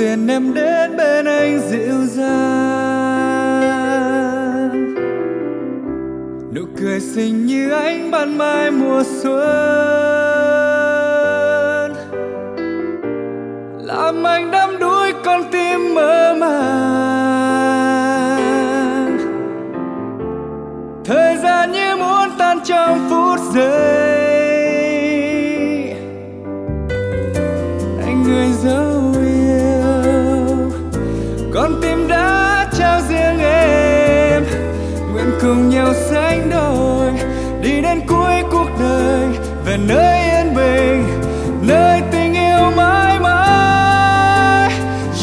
Tiền em đến bên anh dịu dàng. Nụ cười xinh như ánh ban mai mùa xuân. Làm anh đắm đuối con tim mơ màng. Về nơi yên bình, nơi tình yêu mãi mãi.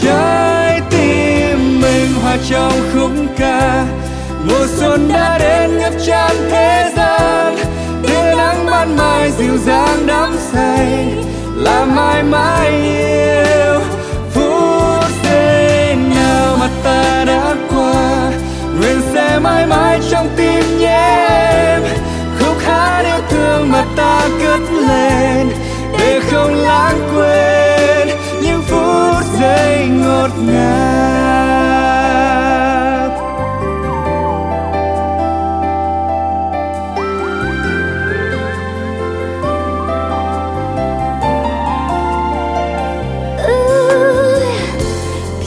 Trái tim mình hòa trong khúc ca. Mùa xuân đã đến ngập tràn thế gian. Tia nắng ban mai dịu dàng đắm say. Là mãi mãi yêu mà ta cất lên, để không lãng quên những phút giây ngọt ngào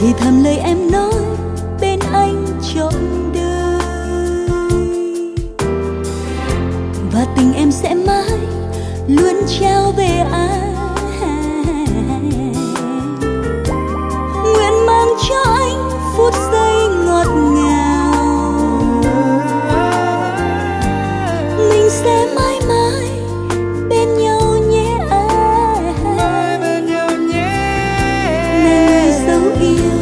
thì thầm lời em nói nguyện mang cho anh phút giây ngọt ngào. Mình sẽ mãi mãi bên nhau nhé anh. Bên nhau nhé này người dấu yêu.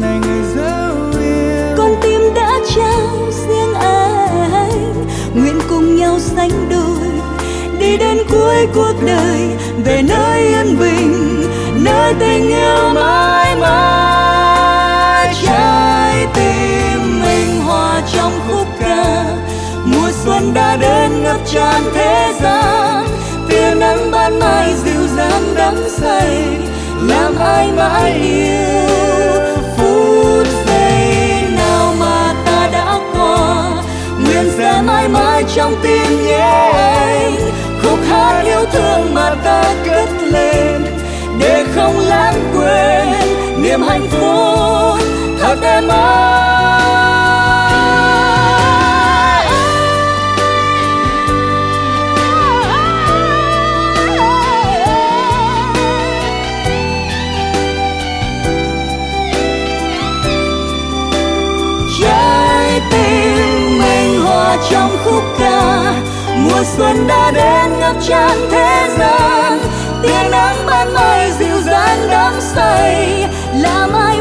Này người dấu yêu con tim đã trao riêng anh. Nguyện cùng nhau sánh đôi đi đến cuối cuộc đời về nơi yên bình nơi tình yêu mãi mãi trái tim mình hòa trong khúc ca. Mùa xuân đã đến, ngập tràn thế gian. Tia nắng ban mai dịu dàng đắm say, làm ai mãi yêu phút giây nào mà ta đã qua. Nguyện sẽ mãi mãi trong tim nhé anh, khúc hát yêu thương mà ta cất lên không lãng quên niềm hạnh phúc thật em trái tim mình hòa trong khúc ca, mùa xuân đã đến ngập tràn thế gian. Tiếng nắng ban mai can đắm say làm ai